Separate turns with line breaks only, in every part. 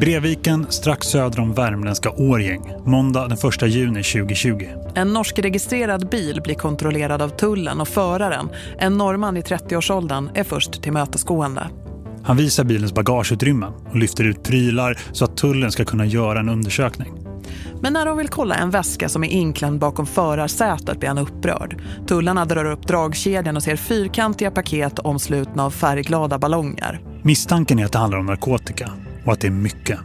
Breviken strax söder om värmländska Årgäng, måndag den 1 juni 2020.
En norsk-registrerad bil blir kontrollerad av tullen och föraren, en norrman i 30-årsåldern, är först till mötesgående.
Han visar bilens bagageutrymmen och lyfter ut prylar så att tullen ska kunna göra en undersökning.
Men när de vill kolla en väska som är inklämd bakom förarsätet blir han upprörd. Tullarna drar upp dragkedjan och ser fyrkantiga paket omslutna av färgglada ballonger.
Misstanken är att det handlar om narkotika och att det är mycket.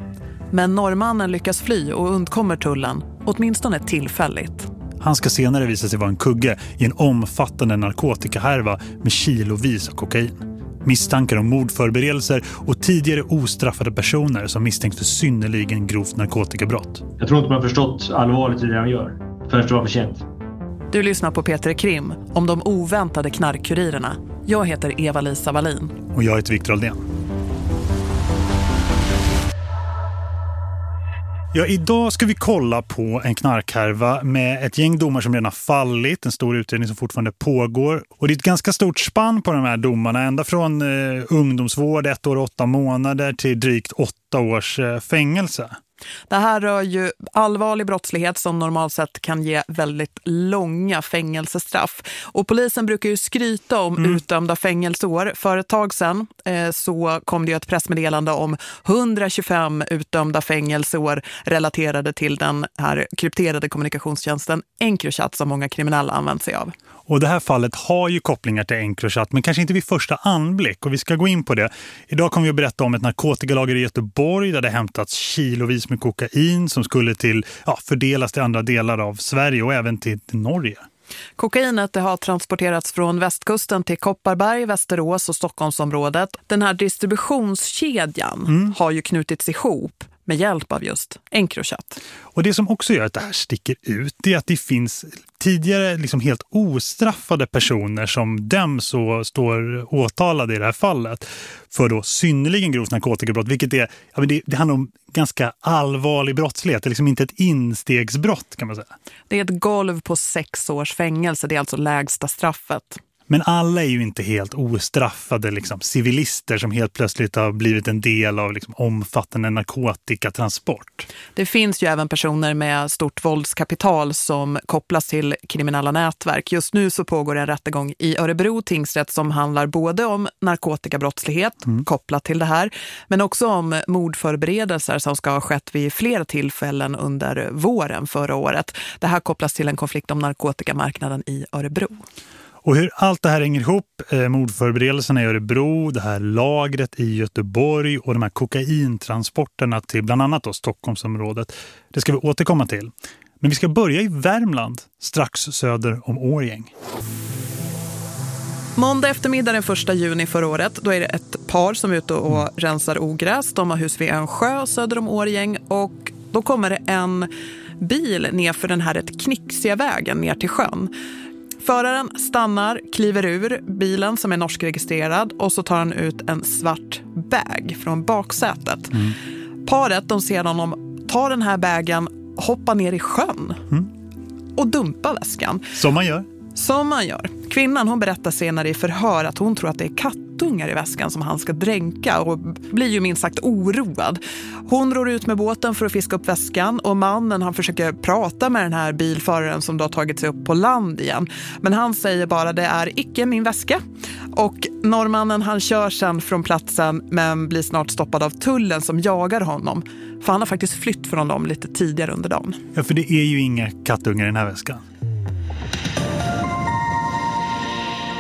Men norrmannen lyckas fly och undkommer tullen, åtminstone tillfälligt.
Han ska senare visa sig vara en kugge i en omfattande narkotikahärva med kilovis av kokain. Misstankar om mordförberedelser och tidigare ostraffade personer som misstänks för synnerligen grovt narkotikabrott.
Jag tror inte man har förstått allvarligt i det han gör förrän det var för sent.
Du lyssnar på Peter Krim om de oväntade knarkkurirerna. Jag heter Eva-Lisa Wallin.
Och jag heter Viktor Aldén. Ja, idag ska vi kolla på en knarkhärva med ett gäng domar som redan har fallit, en stor utredning som fortfarande pågår. Och det är ett ganska stort spann på de här domarna, ända från eh, ungdomsvård, ett år och åtta månader till drygt åtta års eh, fängelse.
Det här rör ju allvarlig brottslighet som normalt sett kan ge väldigt långa fängelsestraff. Och polisen brukar ju skryta om mm. utdömda fängelseår. För ett tag sedan eh, så kom det ett pressmeddelande om 125 utdömda fängelseår relaterade till den här krypterade kommunikationstjänsten Encrochat som många kriminella använder sig av.
Och det här fallet har ju kopplingar till Encrochat men kanske inte vid första anblick och vi ska gå in på det. Idag kommer vi att berätta om ett narkotikalager i Göteborg där det hämtats kilovis med kokain som skulle till, ja, fördelas till andra delar av Sverige och även till, Norge.
Kokainet har transporterats från västkusten till Kopparberg, Västerås och Stockholmsområdet. Den här distributionskedjan mm. har ju knutits ihop med hjälp av just Encrochat.
Och det som också gör att det här sticker ut är att det finns tidigare liksom helt ostraffade personer som döms och står åtalade i det här fallet för då synnerligen grovt narkotikabrott, vilket är, ja, det, det handlar om ganska allvarlig brottslighet. Det är liksom inte ett instegsbrott kan man säga.
Det är ett golv på sex års fängelse, det är alltså lägsta straffet.
Men alla är ju inte helt ostraffade liksom, civilister som helt plötsligt har blivit en del av liksom, omfattande narkotikatransport.
Det finns ju även personer med stort våldskapital som kopplas till kriminella nätverk. Just nu så pågår en rättegång i Örebro tingsrätt som handlar både om narkotikabrottslighet mm. kopplat till det här men också om mordförberedelser som ska ha skett vid flera tillfällen under våren förra året. Det här kopplas till en konflikt om narkotikamarknaden i Örebro.
Och hur allt det här hänger ihop, eh, mordförberedelserna i Örebro, det här lagret i Göteborg och de här kokaintransporterna till bland annat då Stockholmsområdet, det ska vi återkomma till. Men vi ska börja i Värmland, strax söder om Årgäng.
Måndag eftermiddag den 1 juni förra året, då är det ett par som är ute och rensar ogräs. De har hus vid en sjö söder om Årgäng och då kommer det en bil ner för den här rätt knixiga vägen ner till sjön. Föraren stannar, kliver ur bilen som är norskregistrerad och så tar han ut en svart bag från baksätet. Mm. Paret de ser honom ta den här bagen, hoppa ner i sjön mm. och dumpa väskan.
Som man gör.
Som man gör. Kvinnan hon berättar senare i förhör att hon tror att det är kattungar i väskan som han ska dränka och blir ju minst sagt oroad. Hon ror ut med båten för att fiska upp väskan och mannen han försöker prata med den här bilföraren som då har tagit sig upp på land igen. Men han säger bara det är icke min väska. Och norrmannen han kör sen från platsen men blir snart stoppad av tullen som jagar honom. För han har faktiskt flytt från dem lite tidigare under dagen.
Ja, för det är ju inga kattungar i den här väskan.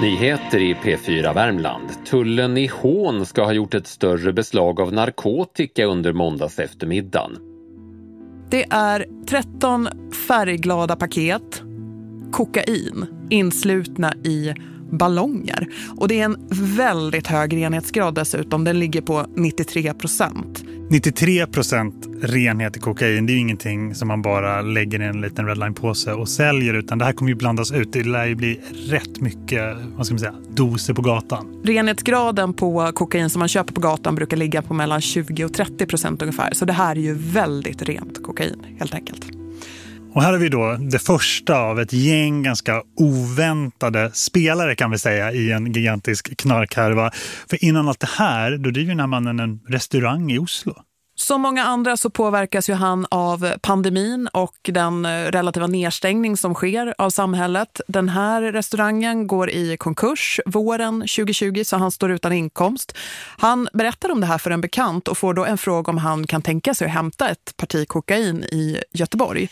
Nyheter i P4 Värmland. Tullen i Hån ska ha gjort ett större beslag av narkotika under måndags eftermiddagen.
Det är 13 färgglada paket kokain inslutna i ballonger. Och det är en väldigt hög renhetsgrad dessutom. Den ligger på 93 procent.
93 procent renhet i kokain, det är ju ingenting som man bara lägger i en liten redline-påse och säljer utan det här kommer ju blandas ut. Det lär ju bli rätt mycket, vad ska man säga, doser på gatan.
Renhetsgraden på kokain som man köper på gatan brukar ligga på mellan 20 och 30 procent ungefär. Så det här är ju väldigt rent kokain helt enkelt.
Och här har vi då det första av ett gäng ganska oväntade spelare kan vi säga i en gigantisk knarkhärva. För innan allt det här, då driver den här mannen en restaurang i Oslo.
Som många andra så påverkas ju han av pandemin och den eh, relativa nedstängning som sker av samhället. Den här restaurangen går i konkurs våren 2020 så han står utan inkomst. Han berättar om det här för en bekant och får då en fråga om han kan tänka sig att hämta ett parti kokain i Göteborg.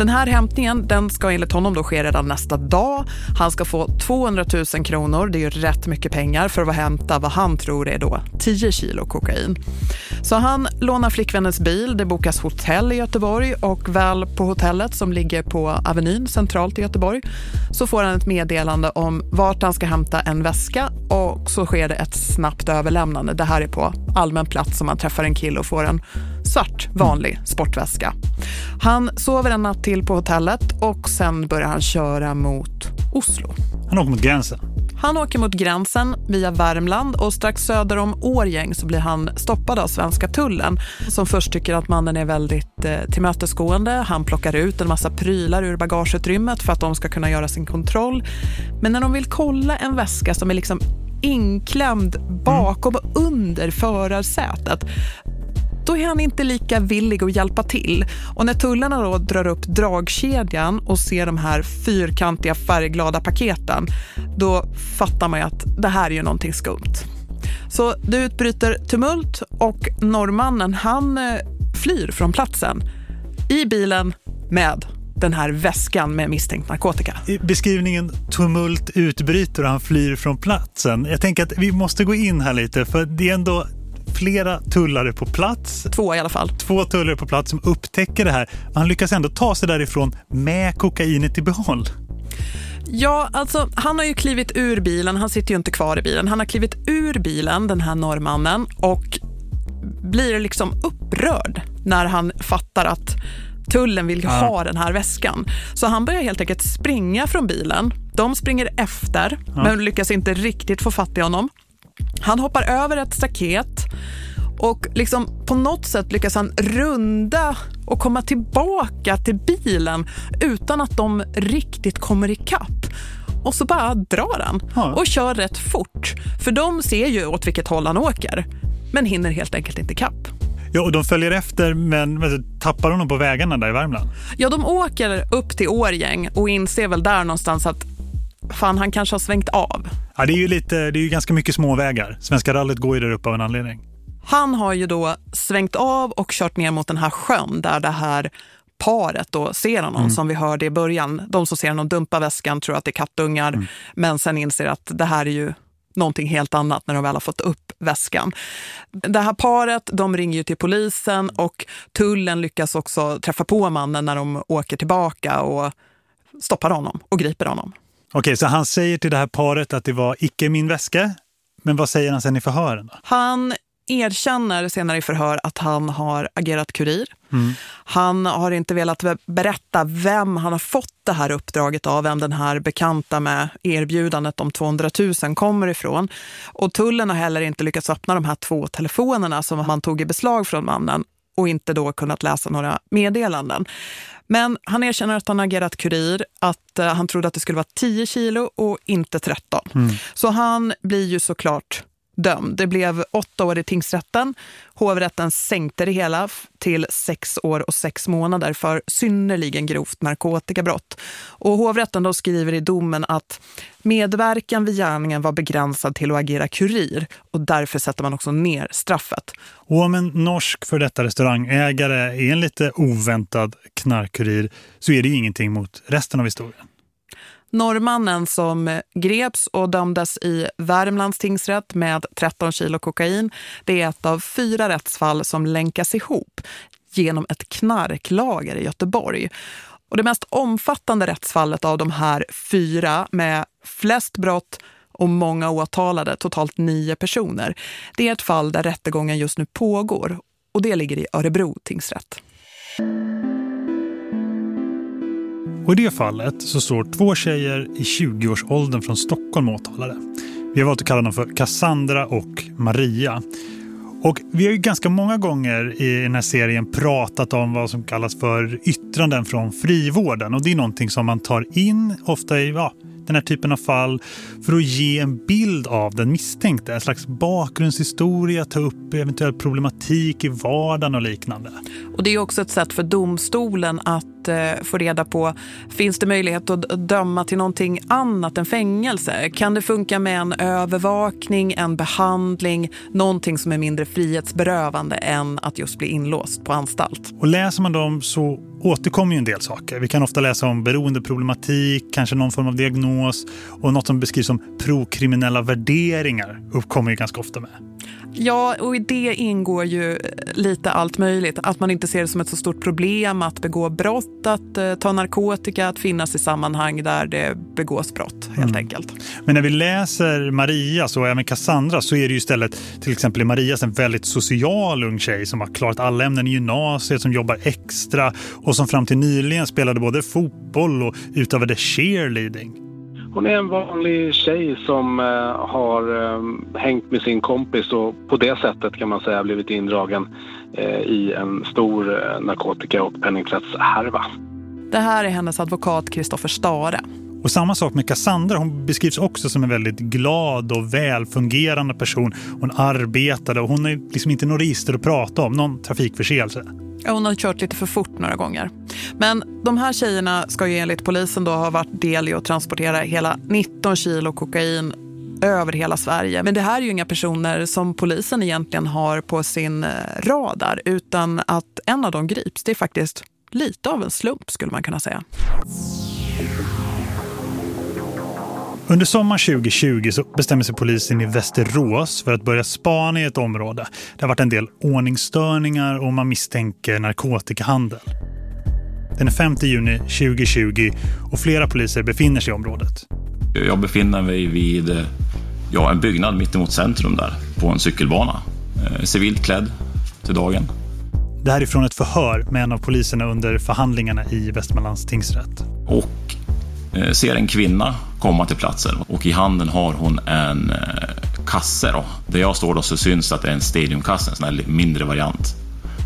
Den här hämtningen den ska enligt honom då ske redan nästa dag. Han ska få 200 000 kronor, det är ju rätt mycket pengar för att hämta vad han tror är då 10 kilo kokain. Så han lånar flickvännens bil, det bokas hotell i Göteborg och väl på hotellet som ligger på Avenyn centralt i Göteborg så får han ett meddelande om vart han ska hämta en väska och så sker det ett snabbt överlämnande. Det här är på allmän plats som man träffar en kille och får en svart vanlig sportväska. Han sover en natt till på hotellet och sen börjar han köra mot Oslo.
Han åker mot gränsen?
Han åker mot gränsen via Värmland och strax söder om Årgäng så blir han stoppad av svenska tullen som först tycker att mannen är väldigt eh, tillmötesgående. Han plockar ut en massa prylar ur bagageutrymmet för att de ska kunna göra sin kontroll. Men när de vill kolla en väska som är liksom inklämd bakom och under förarsätet då är han inte lika villig att hjälpa till. Och när tullarna då drar upp dragkedjan och ser de här fyrkantiga färgglada paketen, då fattar man ju att det här är ju någonting skumt. Så det utbryter tumult och norrmannen han eh, flyr från platsen i bilen med den här väskan med misstänkt narkotika.
I beskrivningen tumult utbryter och han flyr från platsen. Jag tänker att vi måste gå in här lite för det är ändå flera tullare på plats.
Två i alla fall.
Två tullare på plats som upptäcker det här. Han lyckas ändå ta sig därifrån med kokainet i behåll.
Ja, alltså han har ju klivit ur bilen. Han sitter ju inte kvar i bilen. Han har klivit ur bilen, den här norrmannen, och blir liksom upprörd när han fattar att tullen vill ja. ha den här väskan. Så han börjar helt enkelt springa från bilen. De springer efter, ja. men lyckas inte riktigt få fatt i honom. Han hoppar över ett staket och liksom på något sätt lyckas han runda och komma tillbaka till bilen utan att de riktigt kommer ikapp. Och så bara drar han ja. och kör rätt fort. För de ser ju åt vilket håll han åker, men hinner helt enkelt inte ikapp.
Ja, och de följer efter men, men tappar honom på vägarna där i Värmland?
Ja, de åker upp till Årgäng och inser väl där någonstans att fan, han kanske har svängt av.
Ja, det är ju, lite, det är ju ganska mycket småvägar. Svenska rallyt går ju där uppe av en anledning.
Han har ju då svängt av och kört ner mot den här sjön där det här paret då ser honom mm. som vi hörde i början. De som ser honom dumpa väskan tror att det är kattungar mm. men sen inser att det här är ju någonting helt annat när de väl har fått upp väskan. Det här paret, de ringer ju till polisen och tullen lyckas också träffa på mannen när de åker tillbaka och stoppar honom och griper honom.
Okej, så han säger till det här paret att det var icke min väska. Men vad säger han sen i förhören? Då?
Han erkänner senare i förhör att han har agerat kurir. Mm. Han har inte velat berätta vem han har fått det här uppdraget av, vem den här bekanta med erbjudandet om 200 000 kommer ifrån. Och tullen har heller inte lyckats öppna de här två telefonerna som man tog i beslag från mannen och inte då kunnat läsa några meddelanden. Men han erkänner att han agerat kurir, att uh, han trodde att det skulle vara 10 kilo och inte 13. Mm. Så han blir ju såklart dömd. Det blev åtta år i tingsrätten. Hovrätten sänkte det hela till sex år och sex månader för synnerligen grovt narkotikabrott. Och hovrätten då skriver i domen att medverkan vid gärningen var begränsad till att agera kurir och därför sätter man också ner straffet.
Och om en norsk för detta restaurangägare är en lite oväntad knarkkurir så är det ingenting mot resten av historien.
Norrmannen som greps och dömdes i Värmlands tingsrätt med 13 kilo kokain, det är ett av fyra rättsfall som länkas ihop genom ett knarklager i Göteborg. Och det mest omfattande rättsfallet av de här fyra med flest brott och många åtalade, totalt nio personer. Det är ett fall där rättegången just nu pågår och det ligger i Örebro tingsrätt.
Och i det fallet så står två tjejer i 20-årsåldern från Stockholm åtalade. Vi har valt att kalla dem för Cassandra och Maria. Och vi har ju ganska många gånger i den här serien pratat om vad som kallas för yttranden från frivården. Och det är någonting som man tar in ofta i ja, den här typen av fall för att ge en bild av den misstänkte. En slags bakgrundshistoria, ta upp eventuell problematik i vardagen och liknande.
Och det är också ett sätt för domstolen att eh, få reda på, finns det möjlighet att döma till någonting annat än fängelse? Kan det funka med en övervakning, en behandling, någonting som är mindre frihetsberövande än att just bli inlåst på anstalt?
Och läser man dem så återkommer ju en del saker. Vi kan ofta läsa om beroendeproblematik, kanske någon form av diagnos och något som beskrivs som prokriminella värderingar uppkommer ju ganska ofta med.
Ja, och i det ingår ju lite allt möjligt. Att man inte ser det som ett så stort problem att begå brott, att uh, ta narkotika, att finnas i sammanhang där det begås brott, helt mm. enkelt.
Men när vi läser Marias och även Cassandra så är det ju istället, till exempel Marias en väldigt social ung tjej som har klarat alla ämnen i gymnasiet, som jobbar extra och som fram till nyligen spelade både fotboll och utövade cheerleading.
Hon är en vanlig tjej som eh, har eh, hängt med sin kompis och på det sättet kan man säga blivit indragen eh, i en stor eh, narkotika- och penningtvättshärva.
Det här är hennes advokat Kristoffer Stare.
Och samma sak med Cassandra, hon beskrivs också som en väldigt glad och välfungerande person. Hon arbetade och hon är liksom inte något register att prata om, någon trafikförseelse.
Hon har kört lite för fort några gånger. Men de här tjejerna ska ju enligt polisen då ha varit del i att transportera hela 19 kilo kokain över hela Sverige. Men det här är ju inga personer som polisen egentligen har på sin eh, radar utan att en av dem grips. Det är faktiskt lite av en slump skulle man kunna säga.
Under sommaren 2020 så bestämmer sig polisen i Västerås för att börja spana i ett område. Det har varit en del ordningsstörningar och man misstänker narkotikahandel. Den är 5 juni 2020 och flera poliser befinner sig i området.
Jag befinner mig vid ja, en byggnad mitt emot centrum där på en cykelbana. Eh, civilt klädd till dagen.
Det här är från ett förhör med en av poliserna under förhandlingarna i Västmanlands tingsrätt.
Och ser en kvinna komma till platsen och i handen har hon en eh, kasse. Då. Där jag står då så syns att det är en Stadiumkasse, en sån här mindre variant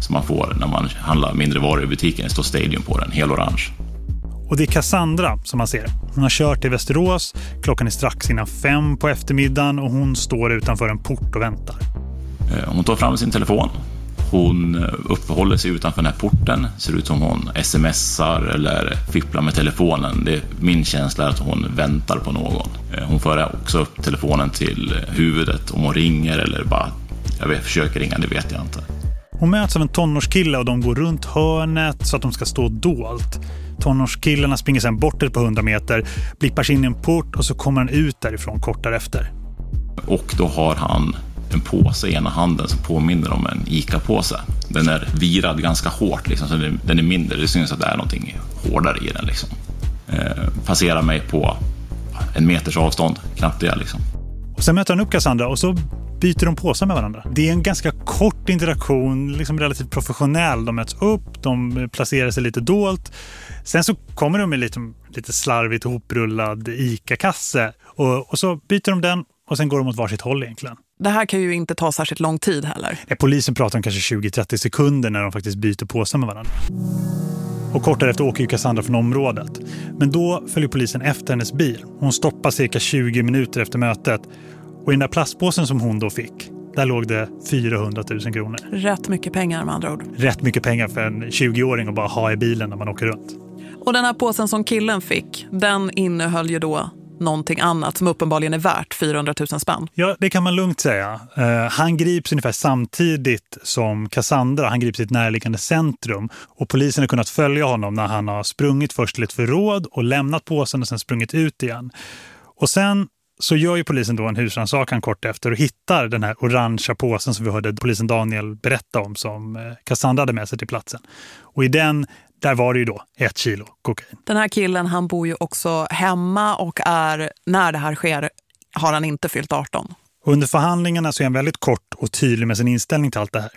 som man får när man handlar mindre varor i butiken. Det står Stadium på den, hel orange.
Och det är Cassandra som man ser. Hon har kört till Västerås, klockan är strax innan fem på eftermiddagen och hon står utanför en port och väntar.
Eh, hon tar fram sin telefon hon eh, uppehåller sig utanför den här porten. Ser ut som hon smsar eller fipplar med telefonen. Det är min känsla att hon väntar på någon. Eh, hon för också upp telefonen till huvudet om hon ringer eller bara jag vet, försöker ringa, det vet jag inte.
Hon möts av en tonårskille och de går runt hörnet så att de ska stå dolt. Tonårskillarna springer sedan bort ett par hundra meter, blippar sig in i en port och så kommer han ut därifrån kort därefter.
Och då har han en påse i ena handen som påminner om en ICA-påse. Den är virad ganska hårt, liksom, så den är mindre. Det syns att det är någonting hårdare i den. Liksom. Eh, passerar mig på en meters avstånd, knappt det. Liksom.
Och sen möter han upp Cassandra och så byter de påsar med varandra. Det är en ganska kort interaktion, liksom relativt professionell. De möts upp, de placerar sig lite dolt. Sen så kommer de med lite, lite slarvigt hoprullad ICA-kasse och, och så byter de den och sen går de åt varsitt håll egentligen.
Det här kan ju inte ta särskilt lång tid heller.
Polisen pratar om kanske 20-30 sekunder när de faktiskt byter påsar med varandra. Och kort därefter åker ju Cassandra från området. Men då följer polisen efter hennes bil. Hon stoppar cirka 20 minuter efter mötet. Och i den där plastpåsen som hon då fick, där låg det 400 000 kronor.
Rätt mycket pengar med andra ord.
Rätt mycket pengar för en 20-åring att bara ha i bilen när man åker runt.
Och den här påsen som killen fick, den innehöll ju då någonting annat som uppenbarligen är värt 400 000 spänn.
Ja, det kan man lugnt säga. Uh, han grips ungefär samtidigt som Cassandra. Han grips i ett närliggande centrum och polisen har kunnat följa honom när han har sprungit först till ett förråd och lämnat påsen och sen sprungit ut igen. Och sen så gör ju polisen då en husrannsakan kort efter och hittar den här orangea påsen som vi hörde polisen Daniel berätta om som eh, Cassandra hade med sig till platsen. Och i den där var det ju då ett kilo kokain.
Den här killen han bor ju också hemma och är, när det här sker har han inte fyllt 18.
Under förhandlingarna så är han väldigt kort och tydlig med sin inställning till allt det här.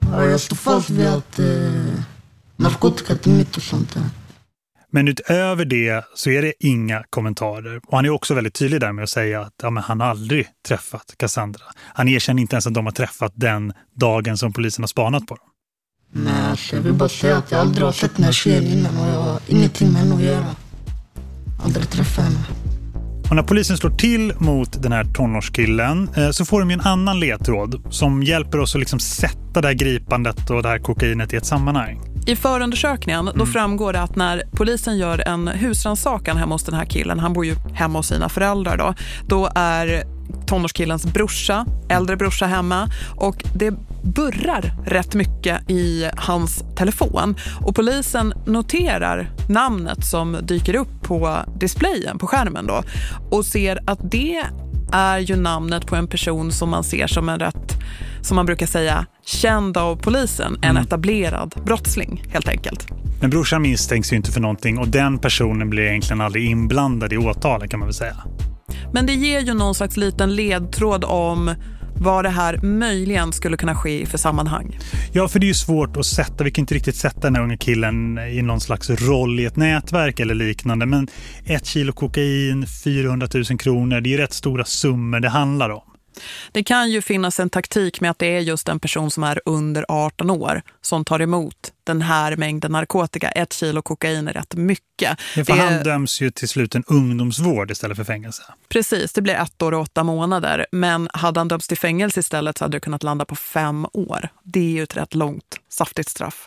Ja, jag står fast vid att eh, narkotika är mitt och sånt där.
Men utöver det så är det inga kommentarer. Och han är också väldigt tydlig där med att säga att ja, men han aldrig träffat Cassandra. Han erkänner inte ens att de har träffat den dagen som polisen har spanat på dem.
Nej, alltså, jag vill bara säga att jag aldrig har sett den här tjejen innan och jag har ingenting med henne att göra. Aldrig träffat henne.
Och när polisen slår till mot den här tonårskillen eh, så får de ju en annan ledtråd som hjälper oss att liksom sätta det här gripandet och det här kokainet i ett sammanhang.
I förundersökningen då framgår det att när polisen gör en husrannsakan hemma hos den här killen, han bor ju hemma hos sina föräldrar då, då är tonårskillens brorsa, äldre brorsa hemma och det burrar rätt mycket i hans telefon och polisen noterar namnet som dyker upp på displayen på skärmen då och ser att det är ju namnet på en person som man ser som en rätt, som man brukar säga, känd av polisen, en etablerad brottsling helt enkelt.
Men brorsan misstänks ju inte för någonting och den personen blir egentligen aldrig inblandad i åtalet kan man väl säga.
Men det ger ju någon slags liten ledtråd om vad det här möjligen skulle kunna ske i för sammanhang.
Ja, för det är ju svårt att sätta, vi kan inte riktigt sätta den här unga killen i någon slags roll i ett nätverk eller liknande. Men ett kilo kokain, 400 000 kronor, det är ju rätt stora summor det handlar om.
Det kan ju finnas en taktik med att det är just en person som är under 18 år som tar emot den här mängden narkotika. Ett kilo kokain är rätt mycket.
Ja, för han döms ju till slut en ungdomsvård istället för fängelse.
Precis, det blir ett år och åtta månader. Men hade han dömts till fängelse istället så hade det kunnat landa på fem år. Det är ju ett rätt långt, saftigt straff.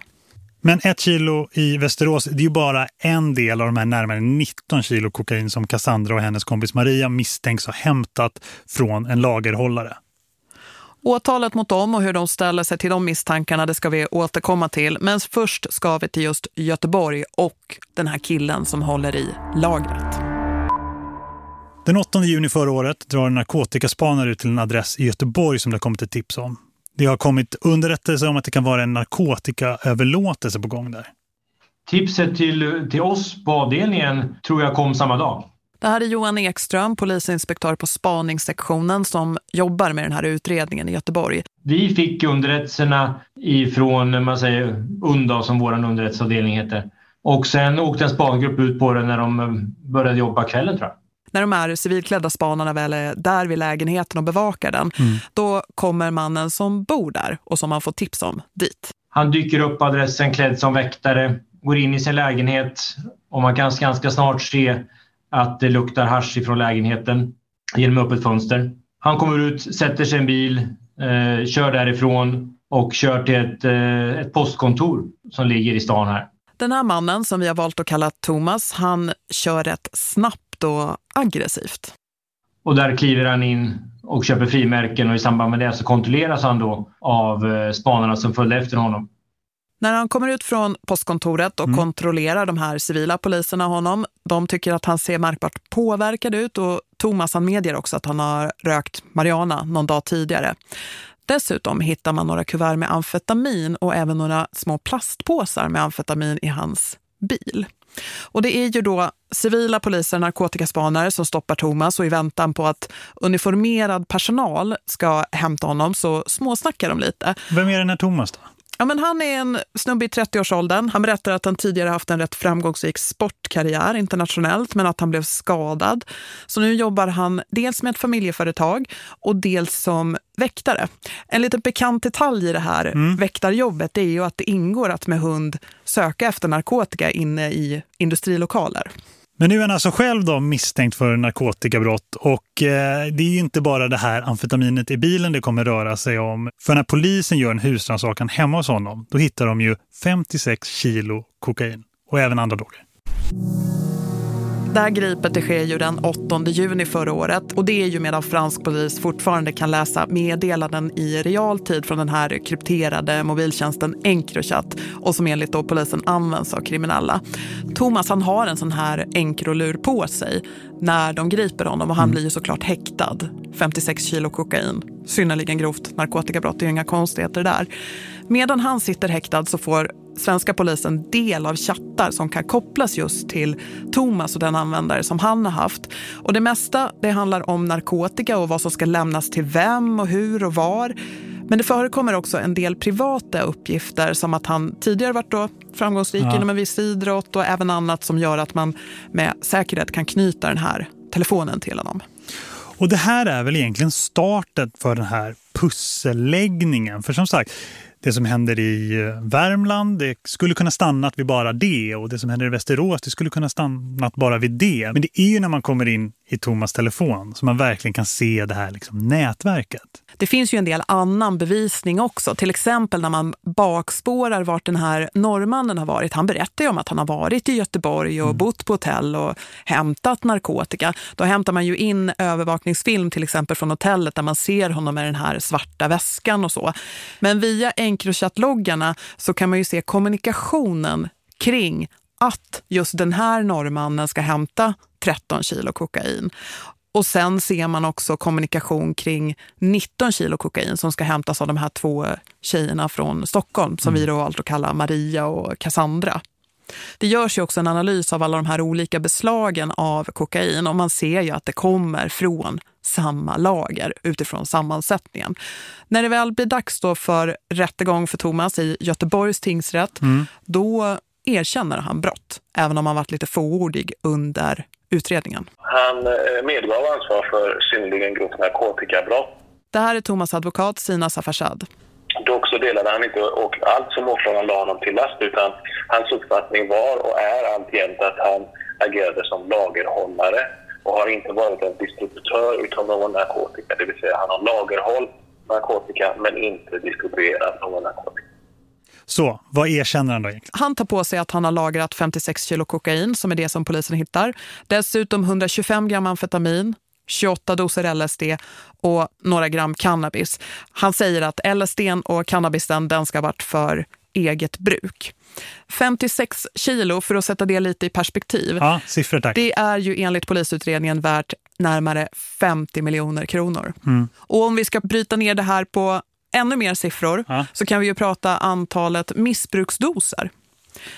Men ett kilo i Västerås, det är ju bara en del av de här närmare 19 kilo kokain som Cassandra och hennes kompis Maria misstänks ha hämtat från en lagerhållare.
Åtalet mot dem och hur de ställer sig till de misstankarna det ska vi återkomma till. Men först ska vi till just Göteborg och den här killen som håller i lagret.
Den 8 juni förra året drar narkotikaspanare ut till en adress i Göteborg som det har kommit ett tips om. Det har kommit underrättelse om att det kan vara en narkotikaöverlåtelse på gång där.
Tipset till, till oss på avdelningen tror jag kom samma dag.
Det här är Johan Ekström, polisinspektör på spaningssektionen som jobbar med den här utredningen i Göteborg.
Vi fick underrättelserna ifrån man säger, UNDA som vår underrättelseavdelning heter. Och sen åkte en spangrupp ut på det när de började jobba kvällen tror jag
när de här civilklädda spanarna väl är där vid lägenheten och bevakar den, mm. då kommer mannen som bor där och som man får tips om dit.
Han dyker upp på adressen klädd som väktare, går in i sin lägenhet och man kan ganska snart se att det luktar hasch ifrån lägenheten genom öppet fönster. Han kommer ut, sätter sig i en bil, eh, kör därifrån och kör till ett, eh, ett postkontor som ligger i stan här.
Den här mannen som vi har valt att kalla Thomas, han kör rätt snabbt och aggressivt.
Och där kliver han in och köper frimärken och i samband med det så kontrolleras han då av eh, spanarna som följde efter honom.
När han kommer ut från postkontoret och mm. kontrollerar de här civila poliserna honom, de tycker att han ser märkbart påverkad ut och Thomas han medger också att han har rökt marijuana någon dag tidigare. Dessutom hittar man några kuvert med amfetamin och även några små plastpåsar med amfetamin i hans bil. Och det är ju då civila poliser, narkotikaspanare som stoppar Thomas och i väntan på att uniformerad personal ska hämta honom så småsnackar de lite.
Vem är den här Thomas då?
Ja, men han är en snubbe i 30-årsåldern. Han berättar att han tidigare haft en rätt framgångsrik sportkarriär internationellt men att han blev skadad. Så nu jobbar han dels med ett familjeföretag och dels som väktare. En liten bekant detalj i det här mm. väktarjobbet är ju att det ingår att med hund söka efter narkotika inne i industrilokaler.
Men nu är han alltså själv då misstänkt för narkotikabrott och eh, det är ju inte bara det här amfetaminet i bilen det kommer röra sig om. För när polisen gör en husrannsakan hemma hos honom då hittar de ju 56 kilo kokain och även andra droger.
Det här gripet det sker ju den 8 juni förra året och det är ju medan fransk polis fortfarande kan läsa meddelanden i realtid från den här krypterade mobiltjänsten Encrochat och som enligt då polisen används av kriminella. Thomas han har en sån här Encrolur på sig när de griper honom och han mm. blir ju såklart häktad. 56 kilo kokain, synnerligen grovt narkotikabrott, det är ju inga konstigheter där. Medan han sitter häktad så får svenska polisen del av chattar som kan kopplas just till Thomas och den användare som han har haft. Och det mesta det handlar om narkotika och vad som ska lämnas till vem och hur och var. Men det förekommer också en del privata uppgifter som att han tidigare varit då framgångsrik ja. inom en viss idrott och även annat som gör att man med säkerhet kan knyta den här telefonen till honom.
Och det här är väl egentligen starten för den här pusselläggningen. För som sagt, det som händer i eh, Värmland, det skulle kunna stannat vid bara det. Och det som händer i Västerås, det skulle kunna stannat bara vid det. Men det är ju när man kommer in i Thomas telefon som man verkligen kan se det här liksom, nätverket.
Det finns ju en del annan bevisning också. Till exempel när man bakspårar vart den här norrmannen har varit. Han berättar ju om att han har varit i Göteborg och mm. bott på hotell och hämtat narkotika. Då hämtar man ju in övervakningsfilm till exempel från hotellet där man ser honom med den här svarta väskan och så. Men via Encrochat-loggarna så kan man ju se kommunikationen kring att just den här norrmannen ska hämta 13 kilo kokain. Och sen ser man också kommunikation kring 19 kilo kokain som ska hämtas av de här två tjejerna från Stockholm som mm. vi då valt att kalla Maria och Cassandra. Det görs ju också en analys av alla de här olika beslagen av kokain och man ser ju att det kommer från samma lager utifrån sammansättningen. När det väl blir dags då för rättegång för Thomas i Göteborgs tingsrätt, mm. då erkänner han brott, även om han varit lite fåordig under utredningen.
Han eh, medgav ansvar för synnerligen grovt narkotikabrott.
Det här är Thomas advokat Sina Safarshad.
Dock så delade han inte och allt som åklagaren la honom till last utan hans uppfattning var och är alltjämt att han agerade som lagerhållare och har inte varit en distributör utav någon narkotika. Det vill säga han har lagerhåll narkotika men inte distribuerat någon narkotika.
Så, vad erkänner han då egentligen?
Han tar på sig att han har lagrat 56 kilo kokain som är det som polisen hittar. Dessutom 125 gram amfetamin, 28 doser LSD och några gram cannabis. Han säger att LSD och cannabisen den ska ha varit för eget bruk. 56 kilo, för att sätta det lite i perspektiv.
Ja, siffror tack.
Det är ju enligt polisutredningen värt närmare 50 miljoner kronor. Mm. Och om vi ska bryta ner det här på ännu mer siffror ja. så kan vi ju prata antalet missbruksdoser.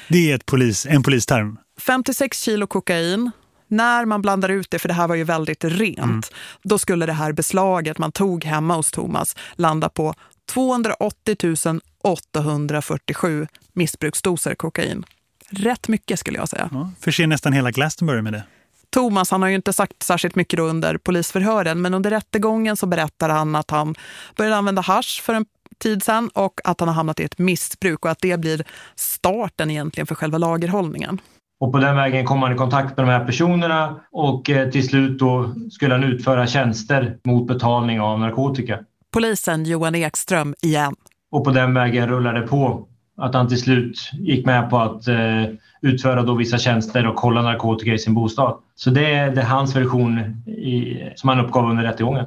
Det är ett polis, en polisterm.
56 kilo kokain. När man blandar ut det, för det här var ju väldigt rent, mm. då skulle det här beslaget man tog hemma hos Thomas landa på 280 847 missbruksdoser kokain. Rätt mycket skulle jag säga. Ja,
förser nästan hela Glastonbury med det.
Thomas, han har ju inte sagt särskilt mycket under polisförhören, men under rättegången så berättar han att han började använda hash för en tid sedan och att han har hamnat i ett missbruk och att det blir starten egentligen för själva lagerhållningen.
Och på den vägen kom han i kontakt med de här personerna och eh, till slut då skulle han utföra tjänster mot betalning av narkotika.
Polisen Johan Ekström igen.
Och på den vägen rullade på att han till slut gick med på att eh, utföra då vissa tjänster och hålla narkotika i sin bostad. Så det är, det är hans version i, som han uppgav under rättegången.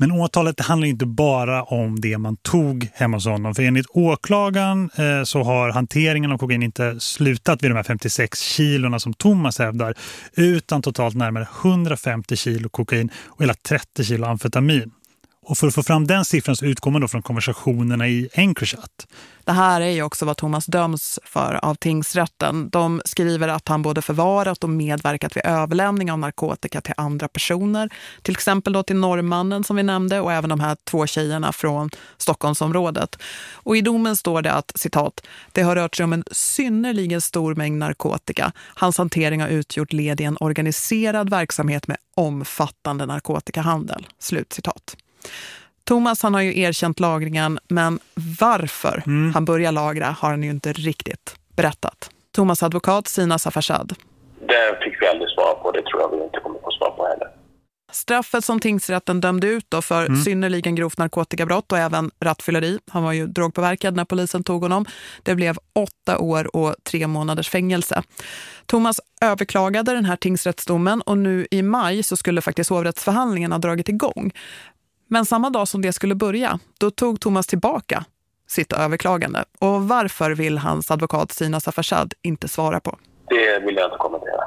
Men åtalet handlar inte bara om det man tog hemma hos honom. För enligt åklagaren eh, så har hanteringen av kokain inte slutat vid de här 56 kilorna som Thomas hävdar. Utan totalt närmare 150 kilo kokain och hela 30 kilo amfetamin. Och för att få fram den siffran så utgår man då från konversationerna i Encrochat.
Det här är ju också vad Thomas döms för av tingsrätten. De skriver att han både förvarat och medverkat vid överlämning av narkotika till andra personer. Till exempel då till norrmannen som vi nämnde och även de här två tjejerna från Stockholmsområdet. Och i domen står det att, citat, det har rört sig om en synnerligen stor mängd narkotika. Hans hantering har utgjort led i en organiserad verksamhet med omfattande narkotikahandel. Slut citat. Thomas han har ju erkänt lagringen, men varför mm. han börjar lagra har han ju inte riktigt berättat. Thomas advokat Sina Safarshad.
Det fick vi aldrig svar på, det tror jag vi inte kommer få svar på heller.
Straffet som tingsrätten dömde ut då för mm. synnerligen grovt narkotikabrott och även rattfylleri. Han var ju drogpåverkad när polisen tog honom. Det blev åtta år och tre månaders fängelse. Thomas överklagade den här tingsrättsdomen och nu i maj så skulle faktiskt hovrättsförhandlingen ha dragit igång. Men samma dag som det skulle börja, då tog Thomas tillbaka sitt överklagande. Och varför vill hans advokat Sina Safarshad inte svara på?
Det vill jag inte kommentera.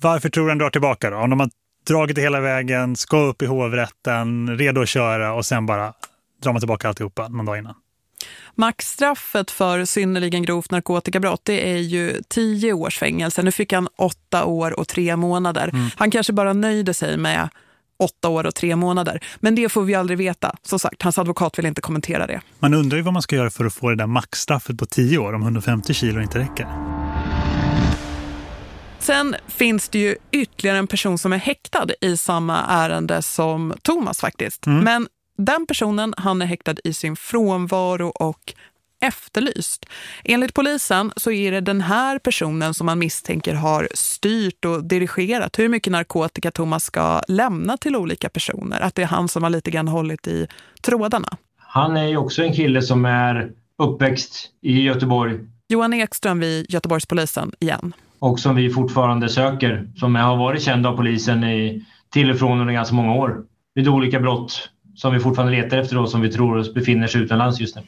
Varför tror han drar tillbaka då? Om de har dragit det hela vägen, ska upp i hovrätten, redo att köra och sen bara drar man tillbaka alltihopa någon dag innan.
Maxstraffet för synnerligen grovt narkotikabrott det är ju tio års fängelse. Nu fick han åtta år och tre månader. Mm. Han kanske bara nöjde sig med åtta år och tre månader. Men det får vi aldrig veta. Som sagt, hans advokat vill inte kommentera det.
Man undrar ju vad man ska göra för att få det där maxstraffet på tio år om 150 kilo inte räcker.
Sen finns det ju ytterligare en person som är häktad i samma ärende som Thomas faktiskt. Mm. Men den personen han är häktad i sin frånvaro och efterlyst. Enligt polisen så är det den här personen som man misstänker har styrt och dirigerat hur mycket narkotika Thomas ska lämna till olika personer. Att det är han som har lite grann hållit i trådarna.
Han är ju också en kille som är uppväxt i Göteborg.
Johan Ekström vid Göteborgspolisen igen.
Och som vi fortfarande söker. Som har varit känd av polisen i, till och från under ganska många år. Vid olika brott som vi fortfarande letar efter och som vi tror befinner sig utomlands just nu.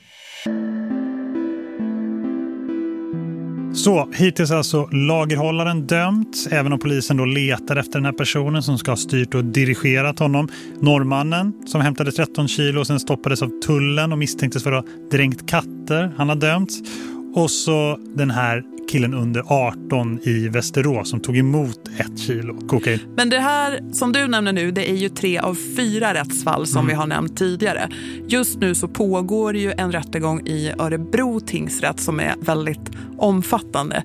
Så hittills alltså lagerhållaren dömt, även om polisen då letar efter den här personen som ska ha styrt och dirigerat honom. Norrmannen som hämtade 13 kilo och sen stoppades av tullen och misstänktes för att ha dränkt katter. Han har dömts. Och så den här killen under 18 i Västerås som tog emot ett kilo kokain.
Men det här som du nämner nu, det är ju tre av fyra rättsfall som mm. vi har nämnt tidigare. Just nu så pågår ju en rättegång i Örebro tingsrätt som är väldigt omfattande.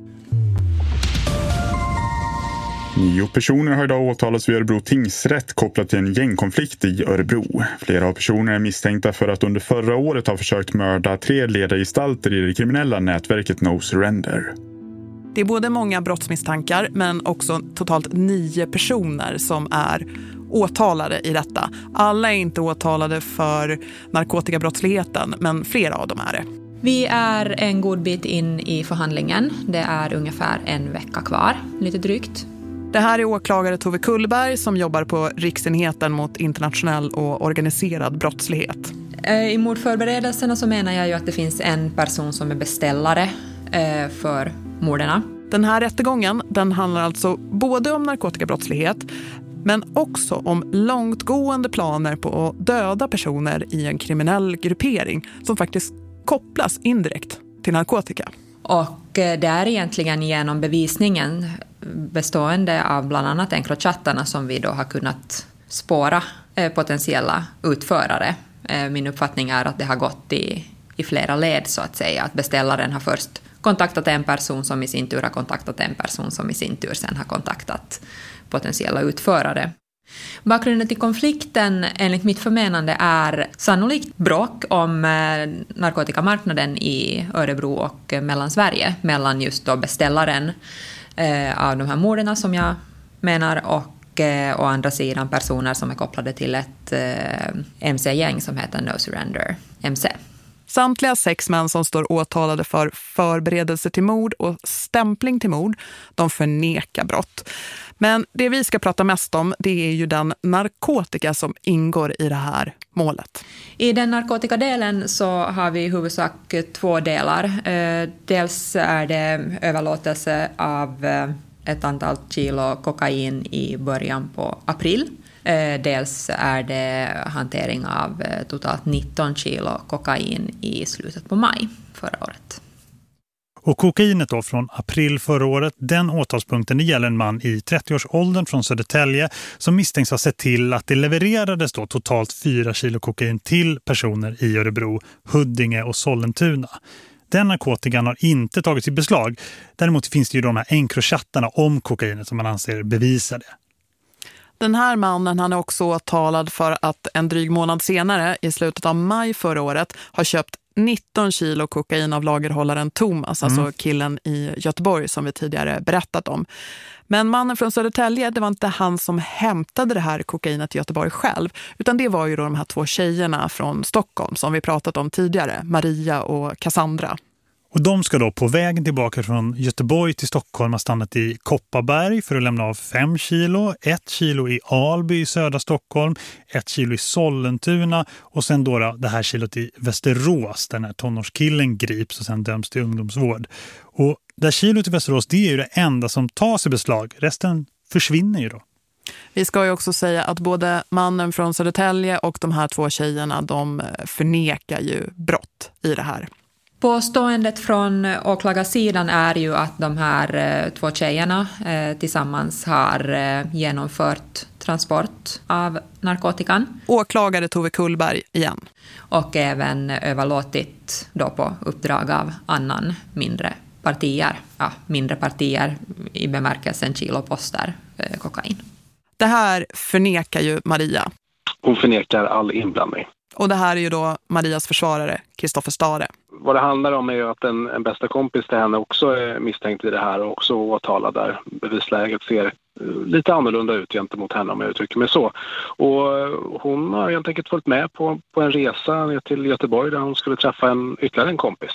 Nio personer har idag åtalats vid Örebro tingsrätt kopplat till en gängkonflikt i Örebro. Flera av personerna är misstänkta för att under förra året ha försökt mörda tre ledargestalter i det kriminella nätverket No Surrender.
Det är både många brottsmisstankar men också totalt nio personer som är åtalade i detta. Alla är inte åtalade för narkotikabrottsligheten men flera av dem är det.
Vi är en god bit in i förhandlingen. Det är ungefär en vecka kvar, lite drygt.
Det här är åklagare Tove Kullberg som jobbar på Riksenheten mot internationell och organiserad brottslighet.
Eh, I mordförberedelserna så menar jag ju att det finns en person som är beställare eh, för morden.
Den här rättegången den handlar alltså både om narkotikabrottslighet men också om långtgående planer på att döda personer i en kriminell gruppering som faktiskt kopplas indirekt till narkotika.
Och eh, det är egentligen genom bevisningen bestående av bland annat Encrochattarna som vi då har kunnat spåra eh, potentiella utförare. Eh, min uppfattning är att det har gått i, i flera led så att säga. Att beställaren har först kontaktat en person som i sin tur har kontaktat en person som i sin tur sen har kontaktat potentiella utförare. Bakgrunden till konflikten enligt mitt förmenande är sannolikt bråk om eh, narkotikamarknaden i Örebro och Mellansverige mellan just då beställaren eh, av de här morden som jag menar och eh, å andra sidan personer som är kopplade till ett eh, mc-gäng som heter No Surrender MC.
Samtliga sex män som står åtalade för förberedelse till mord och stämpling till mord, de förnekar brott. Men det vi ska prata mest om det är ju den narkotika som ingår i det här målet.
I den narkotikadelen så har vi i huvudsak två delar. Eh, dels är det överlåtelse av eh, ett antal kilo kokain i början på april. Eh, dels är det hantering av eh, totalt 19 kilo kokain i slutet på maj förra året.
Och kokainet då från april förra året, den åtalspunkten det gäller en man i 30-årsåldern från Södertälje som misstänks ha sett till att det levererades då totalt 4 kilo kokain till personer i Örebro, Huddinge och Sollentuna. Den narkotikan har inte tagits i beslag. Däremot finns det ju de här enkrochattarna om kokainet som man anser bevisade.
Den här mannen han är också åtalad för att en dryg månad senare, i slutet av maj förra året, har köpt 19 kilo kokain av lagerhållaren Thomas, alltså mm. killen i Göteborg som vi tidigare berättat om. Men mannen från Södertälje, det var inte han som hämtade det här kokainet i Göteborg själv. Utan det var ju då de här två tjejerna från Stockholm som vi pratat om tidigare, Maria och Cassandra.
Och de ska då på vägen tillbaka från Göteborg till Stockholm ha stannat i Kopparberg för att lämna av fem kilo, ett kilo i Alby i södra Stockholm, ett kilo i Sollentuna och sen då det här kilot i Västerås där den här tonårskillen grips och sen döms till ungdomsvård. Och det här kilot i Västerås det är ju det enda som tas i beslag. Resten försvinner ju då.
Vi ska ju också säga att både mannen från Södertälje och de här två tjejerna de förnekar ju brott i det här.
Påståendet från åklagarsidan är ju att de här eh, två tjejerna eh, tillsammans har eh, genomfört transport av narkotikan.
Åklagare Tove Kullberg igen.
Och även överlåtit då på uppdrag av annan mindre partier, ja, mindre partier i bemärkelsen kiloposter kokain.
Det här förnekar ju Maria.
Hon förnekar all inblandning.
Och det här är ju då Marias försvarare, Kristoffer Stare.
Vad det handlar om är ju att en, en bästa kompis till henne också är misstänkt i det här och också åtalad där. Bevisläget ser eh, lite annorlunda ut gentemot henne om jag uttrycker mig så. Och eh, hon har helt enkelt följt med på, på en resa ner till Göteborg där hon skulle träffa en, ytterligare en kompis.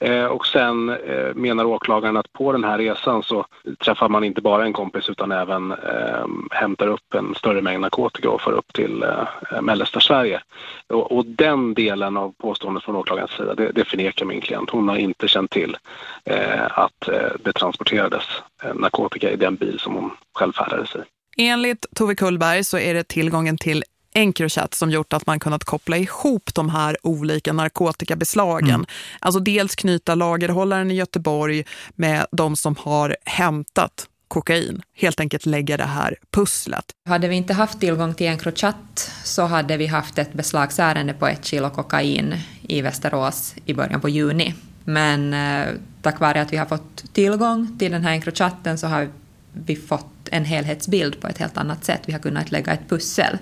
Eh, och sen eh, menar åklagaren att på den här resan så träffar man inte bara en kompis utan även eh, hämtar upp en större mängd narkotika och för upp till eh, eh, mellersta Sverige. Och, och, den delen av påståendet från åklagarens sida, det, det förnekar min klient. Hon har inte känt till eh, att eh, det transporterades eh, narkotika i den bil som hon själv färdades i.
Enligt Tove Kullberg så är det tillgången till Encrochat som gjort att man kunnat koppla ihop de här olika narkotikabeslagen. Mm. Alltså dels knyta lagerhållaren i Göteborg med de som har hämtat kokain. Helt enkelt lägga det här pusslet.
Hade vi inte haft tillgång till Encrochat så hade vi haft ett beslagsärende på ett kilo kokain i Västerås i början på juni. Men eh, tack vare att vi har fått tillgång till den här Encrochatten så har vi fått en helhetsbild på ett helt annat sätt. Vi har kunnat lägga ett pussel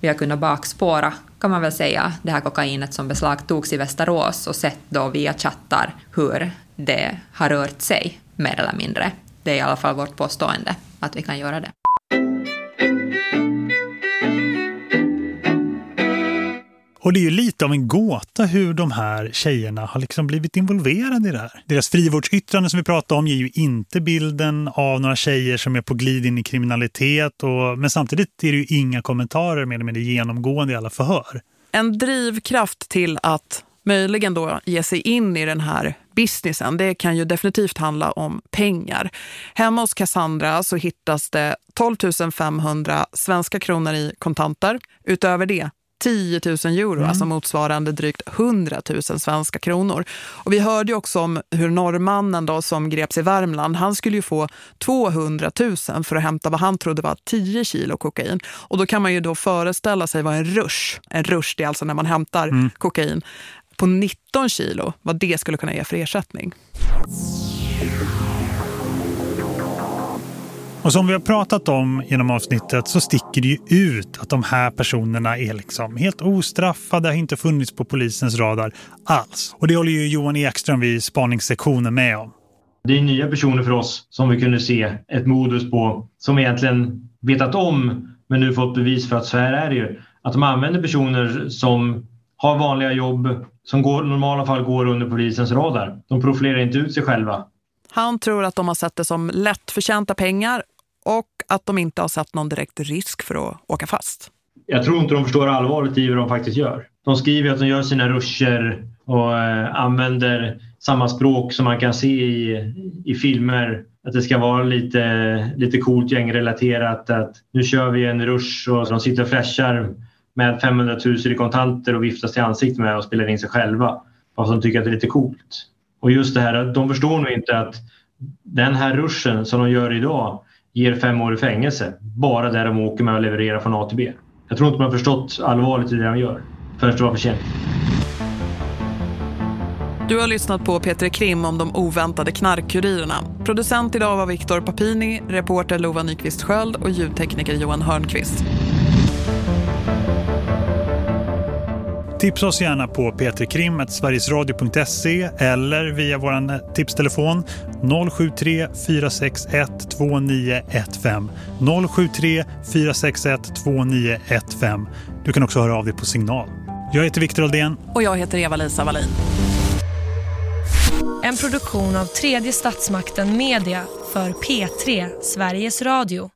vi har kunnat bakspåra, kan man väl säga, det här kokainet som beslagtogs i Västerås och sett då via chattar hur det har rört sig, mer eller mindre. Det är i alla fall vårt påstående, att vi kan göra det.
Och det är ju lite av en gåta hur de här tjejerna har liksom blivit involverade i det här. Deras frivårdsyttrande som vi pratade om ger ju inte bilden av några tjejer som är på glid in i kriminalitet. Och, men samtidigt är det ju inga kommentarer med det genomgående i alla förhör.
En drivkraft till att möjligen då ge sig in i den här businessen, det kan ju definitivt handla om pengar. Hemma hos Cassandra så hittas det 12 500 svenska kronor i kontanter. Utöver det 10 000 euro, mm. alltså motsvarande drygt 100 000 svenska kronor. Och vi hörde också om hur norrmannen då som greps i Värmland, han skulle ju få 200 000 för att hämta vad han trodde var 10 kilo kokain. Och då kan man ju då föreställa sig vad en rush, en rush det är alltså när man hämtar mm. kokain, på 19 kilo, vad det skulle kunna ge för ersättning.
Och som vi har pratat om genom avsnittet så sticker det ju ut att de här personerna är liksom helt ostraffade, har inte funnits på polisens radar alls. Och det håller ju Johan Ekström vid spaningssektionen med om.
Det är nya personer för oss som vi kunde se ett modus på som egentligen vetat om men nu fått bevis för att så här är det ju. Att de använder personer som har vanliga jobb som går, i normala fall går under polisens radar. De profilerar inte ut sig själva.
Han tror att de har sett det som lättförtjänta pengar och att de inte har sett någon direkt risk för att åka fast.
Jag tror inte de förstår allvaret i vad de faktiskt gör. De skriver att de gör sina ruscher och eh, använder samma språk som man kan se i, i filmer. Att det ska vara lite, lite coolt gängrelaterat. Att nu kör vi en rush och de sitter och flashar med 500 000 i kontanter och viftas till ansiktet med och spelar in sig själva. Fast de tycker att det är lite coolt. Och just det här, att de förstår nog inte att den här ruschen som de gör idag ger fem år i fängelse. Bara där de åker med och levererar från A till B. Jag tror inte man har förstått allvarligt i det de gör. Förrän det var för sent.
Du har lyssnat på Peter Krim om de oväntade knarkkurirerna. Producent idag var Viktor Papini, reporter Lova Nyqvist Sköld och ljudtekniker Johan Hörnqvist.
Tipsa oss gärna på peterkrim.sverigesradio.se eller via vår tipstelefon 073 461 2915. 073 461 2915. Du kan också höra av dig på signal. Jag heter Viktor Aldén.
Och jag heter Eva-Lisa Wallin.
En produktion av tredje statsmakten Media för P3 Sveriges Radio.